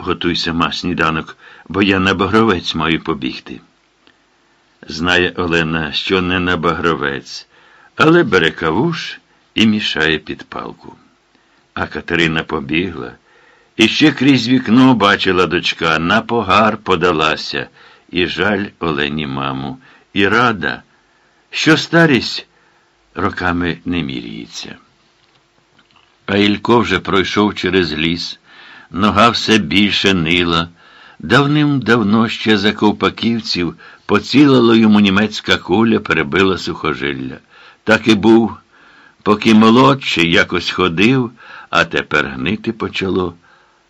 готуй сама сніданок, бо я на багровець маю побігти. Знає Олена, що не на багровець, але бере кавуш і мішає під палку. А Катерина побігла і ще крізь вікно бачила дочка, на погар подалася, і жаль Олені маму, і рада, що старість роками не міряється. А Ілько вже пройшов через ліс, нога все більше нила. Давним-давно ще за ковпаківців поцілила йому німецька куля, перебила сухожилля. Так і був, поки молодший якось ходив, а тепер гнити почало,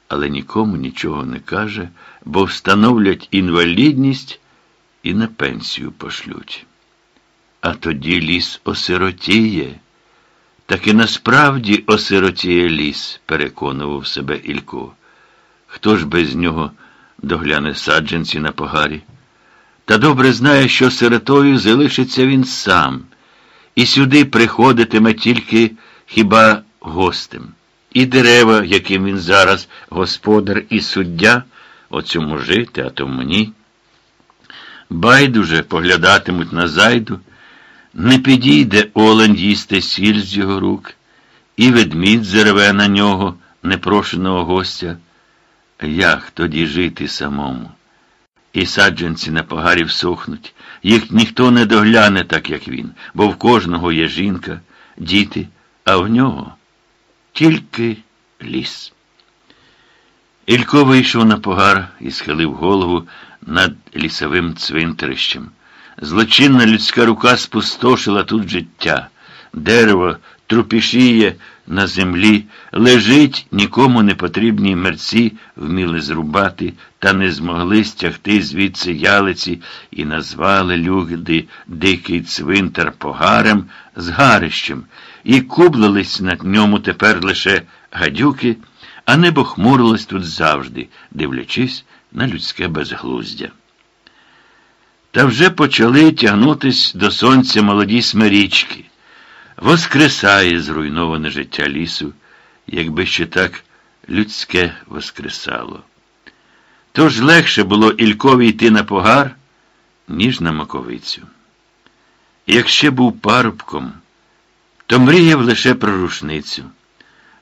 але нікому нічого не каже, бо встановлять інвалідність і на пенсію пошлють. А тоді ліс осиротіє. Таки насправді осиротіє ліс, переконував себе Ілько. Хто ж без нього догляне саджанці на погарі? Та добре знає, що сиротою залишиться він сам, і сюди приходитиме тільки хіба гостем. І дерева, яким він зараз господар і суддя, оцьому жити, а тому ні. Байдуже поглядатимуть на зайду. Не підійде олень їсти сіль з його рук, і ведмідь зерве на нього непрошеного гостя. Як тоді жити самому? І саджанці на погарі всохнуть, їх ніхто не догляне, так як він, бо в кожного є жінка, діти, а в нього тільки ліс. Ілько вийшов на погар і схилив голову над лісовим цвинтарищем. Злочинна людська рука спустошила тут життя. Дерево трупішіє на землі, лежить, нікому не потрібні мерці вміли зрубати, та не змогли стягти звідси ялиці і назвали люди дикий цвинтар погарем з гарищем, і кублились на ньому тепер лише гадюки, а небо хмурилось тут завжди, дивлячись на людське безглуздя. Та вже почали тягнутись до сонця молоді смирічки. Воскресає зруйноване життя лісу, якби ще так людське воскресало. Тож легше було Ількові йти на погар, ніж на маковицю. Як ще був парубком, то мріяв лише про рушницю,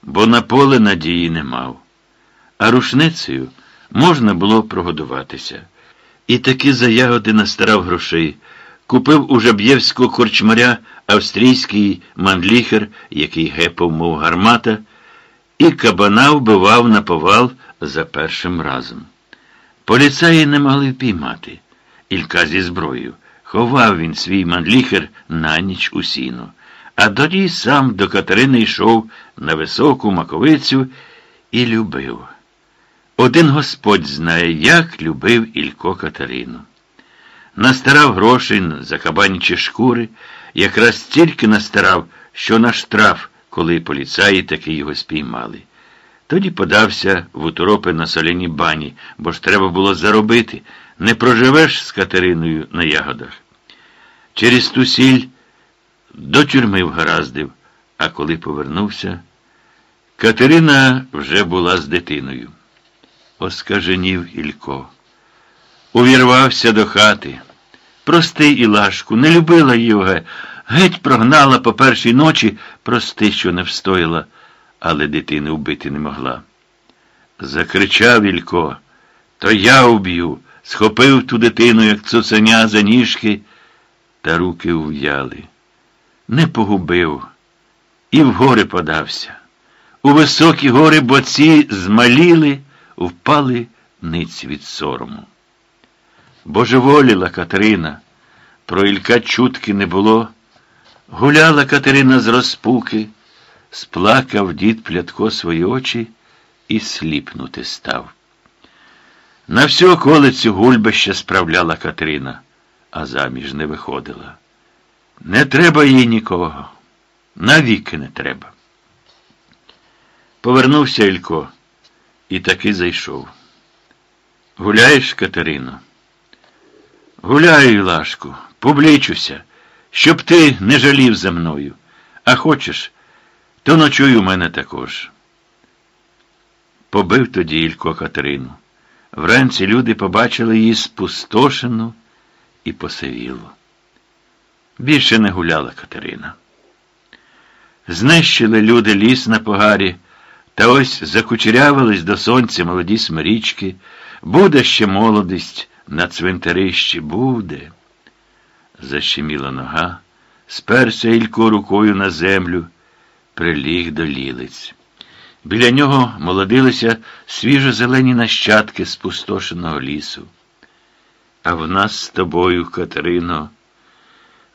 бо на поле надії не мав, а рушницею можна було прогодуватися. І таки за ягоди настарав грошей. Купив у Жаб'євського корчмаря австрійський манліхер, який гепав, мов гармата, і кабана вбивав на повал за першим разом. Поліцаї не могли впіймати. Ілька зі зброєю. Ховав він свій манліхер на ніч у сіно. А тоді сам до Катерини йшов на високу маковицю і любив. Один Господь знає, як любив Ілько Катерину. Настарав грошей за кабанічі шкури, якраз тільки настарав, що на штраф, коли поліцаї таки його спіймали. Тоді подався в уторопи на соляні бані, бо ж треба було заробити. Не проживеш з Катериною на ягодах. Через ту сіль до тюрми вгараздив, а коли повернувся, Катерина вже була з дитиною оскаженів Ілько. Увірвався до хати. Прости, Ілашку, не любила його, геть прогнала по першій ночі, прости, що не встояла, але дитини вбити не могла. Закричав Ілько, то я уб'ю, схопив ту дитину, як цуценя за ніжки, та руки ув'яли. Не погубив і в гори подався. У високі гори боці змаліли впали ниць від сорому. Божеволіла Катерина, про Ілька чутки не було. Гуляла Катерина з розпуки, сплакав дід плятко свої очі і сліпнути став. На всю околицю гульбище справляла Катерина, а заміж не виходила. Не треба їй нікого, навіки не треба. Повернувся Ілько. І таки зайшов. Гуляєш, Катерино? Гуляю, Лашку, публічуся, щоб ти не жалів за мною. А хочеш, то ночуй у мене також. Побив тоді Ілько Катерину. Вранці люди побачили її спустошену і посивілу. Більше не гуляла Катерина. Знищили люди ліс на погарі, та ось закучерявились до сонця молоді смирічки. Буде ще молодість на цвинтарищі, буде. Защеміла нога, сперся Ілько рукою на землю, приліг до лілиць. Біля нього молодилися свіжо-зелені нащадки спустошеного лісу. А в нас з тобою, Катерино,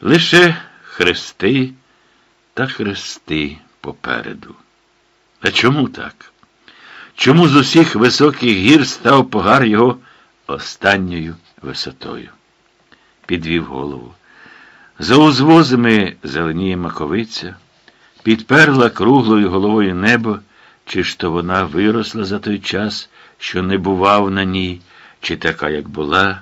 лише хрести та хрести попереду. А чому так? Чому з усіх високих гір став погар його останньою висотою? Підвів голову. За узвозами зеленіє маковиця, підперла круглою головою небо, чи ж то вона виросла за той час, що не бував на ній, чи така, як була.